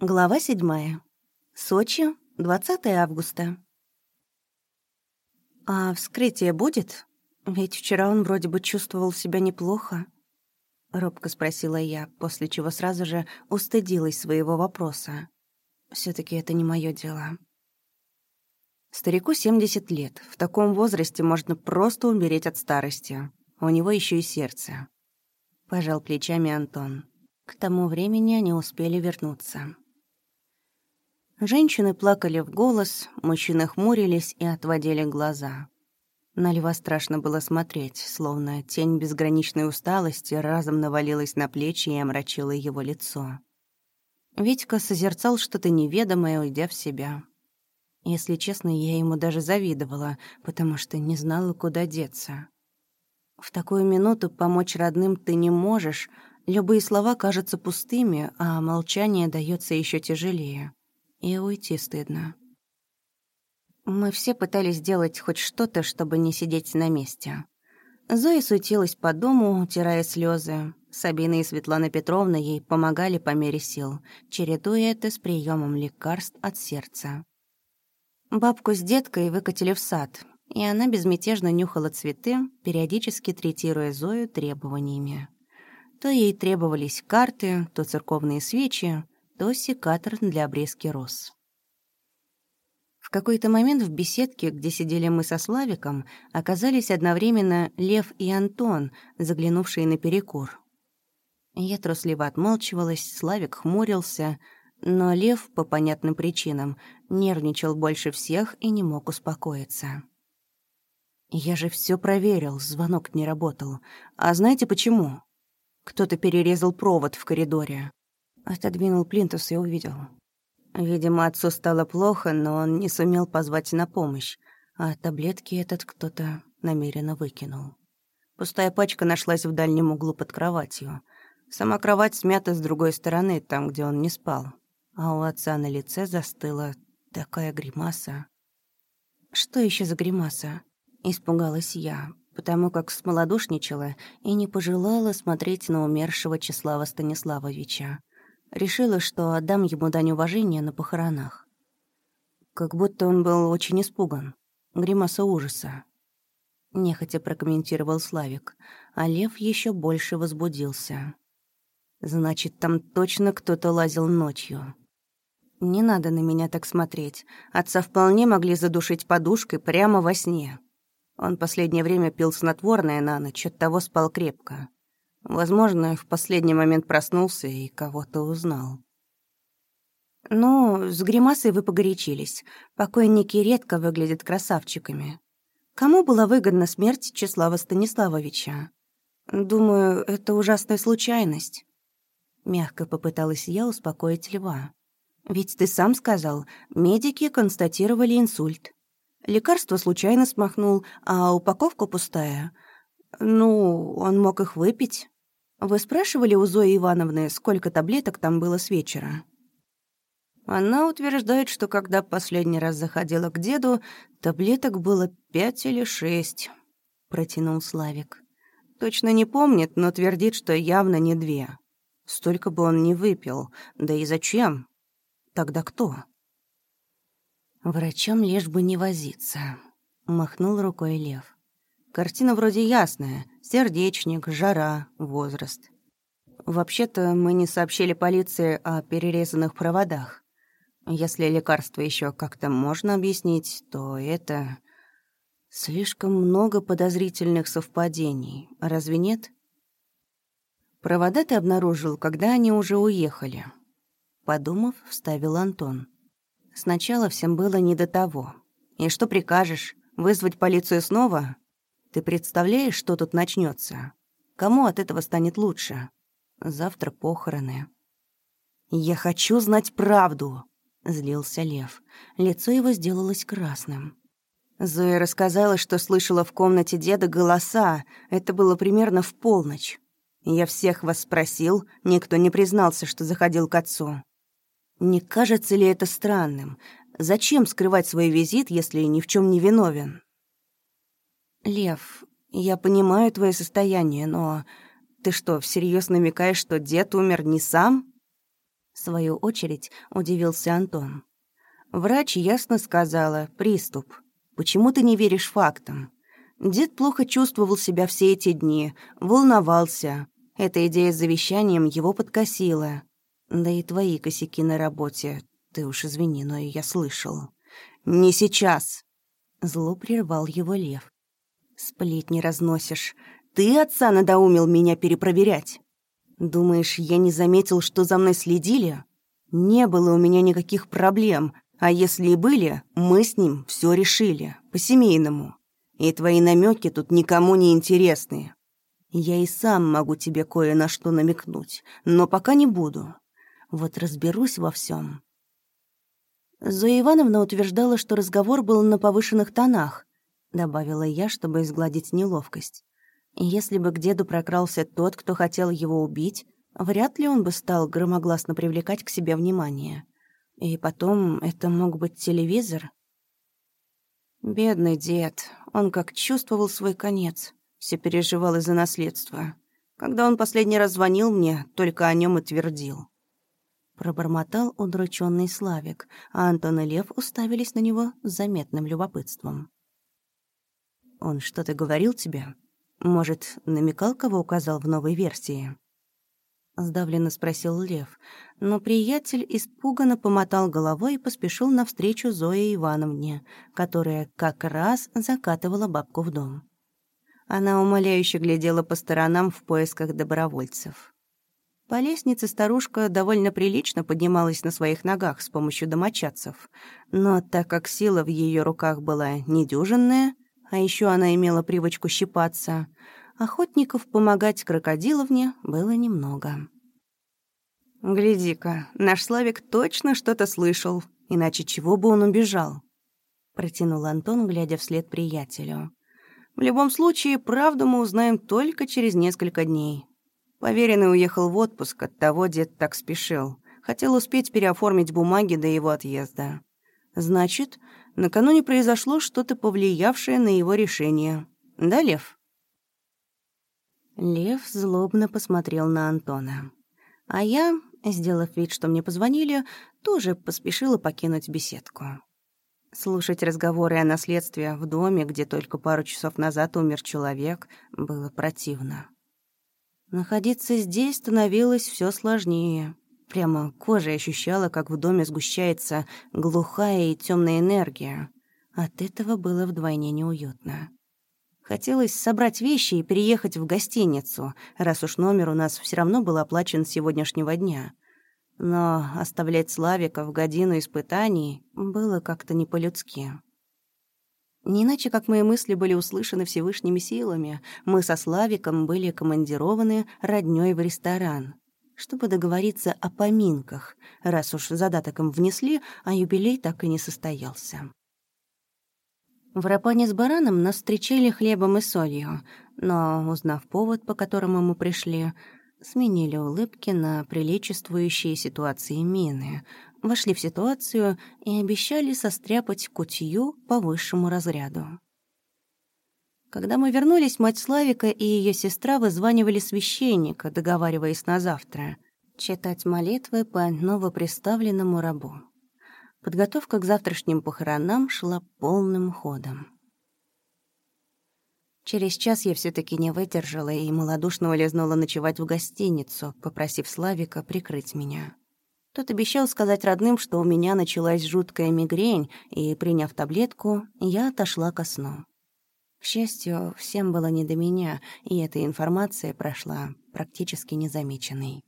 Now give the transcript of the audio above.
Глава седьмая. Сочи, 20 августа. «А вскрытие будет? Ведь вчера он вроде бы чувствовал себя неплохо». Робко спросила я, после чего сразу же устыдилась своего вопроса. все таки это не мое дело. Старику 70 лет. В таком возрасте можно просто умереть от старости. У него еще и сердце. Пожал плечами Антон. К тому времени они успели вернуться. Женщины плакали в голос, мужчины хмурились и отводили глаза. На льва страшно было смотреть, словно тень безграничной усталости разом навалилась на плечи и омрачила его лицо. Витька созерцал что-то неведомое, уйдя в себя. Если честно, я ему даже завидовала, потому что не знала, куда деться. В такую минуту помочь родным ты не можешь, любые слова кажутся пустыми, а молчание дается еще тяжелее и уйти стыдно. Мы все пытались сделать хоть что-то, чтобы не сидеть на месте. Зоя суетилась по дому, утирая слезы. Сабина и Светлана Петровна ей помогали по мере сил, чередуя это с приемом лекарств от сердца. Бабку с деткой выкатили в сад, и она безмятежно нюхала цветы, периодически третируя Зою требованиями. То ей требовались карты, то церковные свечи, то секатор для обрезки роз. В какой-то момент в беседке, где сидели мы со Славиком, оказались одновременно Лев и Антон, заглянувшие на перекур. Я трусливо отмолчивалась, Славик хмурился, но Лев, по понятным причинам, нервничал больше всех и не мог успокоиться. «Я же все проверил, звонок не работал. А знаете почему? Кто-то перерезал провод в коридоре. Отодвинул плинтус и увидел. Видимо, отцу стало плохо, но он не сумел позвать на помощь, а таблетки этот кто-то намеренно выкинул. Пустая пачка нашлась в дальнем углу под кроватью. Сама кровать смята с другой стороны, там, где он не спал. А у отца на лице застыла такая гримаса. «Что еще за гримаса?» — испугалась я, потому как смолодушничала и не пожелала смотреть на умершего Числава Станиславовича. Решила, что отдам ему дань уважения на похоронах. Как будто он был очень испуган. Гримаса ужаса. Нехотя прокомментировал Славик, а Лев еще больше возбудился. «Значит, там точно кто-то лазил ночью». «Не надо на меня так смотреть. Отца вполне могли задушить подушкой прямо во сне. Он последнее время пил снотворное на ночь, оттого спал крепко. Возможно, в последний момент проснулся и кого-то узнал. «Ну, с гримасой вы погорячились. Покойники редко выглядят красавчиками. Кому была выгодна смерть Числава Станиславовича? Думаю, это ужасная случайность». Мягко попыталась я успокоить льва. «Ведь ты сам сказал, медики констатировали инсульт. Лекарство случайно смахнул, а упаковка пустая. Ну, он мог их выпить». Вы спрашивали у Зои Ивановны, сколько таблеток там было с вечера? Она утверждает, что когда последний раз заходила к деду, таблеток было пять или шесть, протянул Славик. Точно не помнит, но твердит, что явно не две. Столько бы он не выпил. Да и зачем? Тогда кто? Врачам лишь бы не возиться, махнул рукой Лев. Картина вроде ясная. Сердечник, жара, возраст. Вообще-то мы не сообщили полиции о перерезанных проводах. Если лекарство еще как-то можно объяснить, то это... Слишком много подозрительных совпадений. Разве нет? Провода ты обнаружил, когда они уже уехали. Подумав, вставил Антон. Сначала всем было не до того. И что прикажешь? Вызвать полицию снова? Ты представляешь, что тут начнется? Кому от этого станет лучше? Завтра похороны. «Я хочу знать правду!» — злился Лев. Лицо его сделалось красным. Зоя рассказала, что слышала в комнате деда голоса. Это было примерно в полночь. Я всех вас спросил, никто не признался, что заходил к отцу. Не кажется ли это странным? Зачем скрывать свой визит, если ни в чем не виновен? «Лев, я понимаю твое состояние, но ты что, всерьез намекаешь, что дед умер не сам?» В свою очередь удивился Антон. Врач ясно сказала «приступ». Почему ты не веришь фактам? Дед плохо чувствовал себя все эти дни, волновался. Эта идея с завещанием его подкосила. Да и твои косяки на работе, ты уж извини, но я слышал. «Не сейчас!» Зло прервал его лев. «Сплетни разносишь. Ты отца надоумил меня перепроверять. Думаешь, я не заметил, что за мной следили? Не было у меня никаких проблем, а если и были, мы с ним все решили, по-семейному. И твои намеки тут никому не интересны. Я и сам могу тебе кое на что намекнуть, но пока не буду. Вот разберусь во всем. Зоя Ивановна утверждала, что разговор был на повышенных тонах, добавила я, чтобы изгладить неловкость. Если бы к деду прокрался тот, кто хотел его убить, вряд ли он бы стал громогласно привлекать к себе внимание. И потом, это мог быть телевизор. Бедный дед, он как чувствовал свой конец, все переживал из-за наследства. Когда он последний раз звонил мне, только о нем и твердил. Пробормотал удрученный Славик, а Антон и Лев уставились на него с заметным любопытством. «Он что-то говорил тебе? Может, намекал, кого указал в новой версии?» — сдавленно спросил Лев, но приятель испуганно помотал головой и поспешил навстречу Зое Ивановне, которая как раз закатывала бабку в дом. Она умоляюще глядела по сторонам в поисках добровольцев. По лестнице старушка довольно прилично поднималась на своих ногах с помощью домочадцев, но так как сила в ее руках была недюжинная, а еще она имела привычку щипаться, охотников помогать крокодиловне было немного. «Гляди-ка, наш Славик точно что-то слышал, иначе чего бы он убежал?» Протянул Антон, глядя вслед приятелю. «В любом случае, правду мы узнаем только через несколько дней. Поверенный уехал в отпуск, оттого дед так спешил. Хотел успеть переоформить бумаги до его отъезда. Значит, накануне произошло что-то повлиявшее на его решение. Да, Лев?» Лев злобно посмотрел на Антона. А я, сделав вид, что мне позвонили, тоже поспешила покинуть беседку. Слушать разговоры о наследстве в доме, где только пару часов назад умер человек, было противно. Находиться здесь становилось все сложнее. Прямо кожа ощущала, как в доме сгущается глухая и темная энергия. От этого было вдвойне неуютно. Хотелось собрать вещи и переехать в гостиницу, раз уж номер у нас все равно был оплачен с сегодняшнего дня. Но оставлять Славика в годину испытаний было как-то не по-людски. Не иначе, как мои мысли были услышаны Всевышними силами, мы со Славиком были командированы роднёй в ресторан, чтобы договориться о поминках, раз уж задаток им внесли, а юбилей так и не состоялся. В рапане с бараном нас встречали хлебом и солью, но, узнав повод, по которому мы пришли, сменили улыбки на приличествующие ситуации мины, вошли в ситуацию и обещали состряпать кутью по высшему разряду. Когда мы вернулись, мать Славика и ее сестра вызванивали священника, договариваясь на завтра, читать молитвы по новоприставленному рабу. Подготовка к завтрашним похоронам шла полным ходом. Через час я все таки не выдержала и малодушно улизнула ночевать в гостиницу, попросив Славика прикрыть меня. Тот обещал сказать родным, что у меня началась жуткая мигрень, и, приняв таблетку, я отошла ко сну. К счастью, всем было не до меня, и эта информация прошла практически незамеченной.